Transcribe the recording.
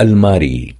الماري.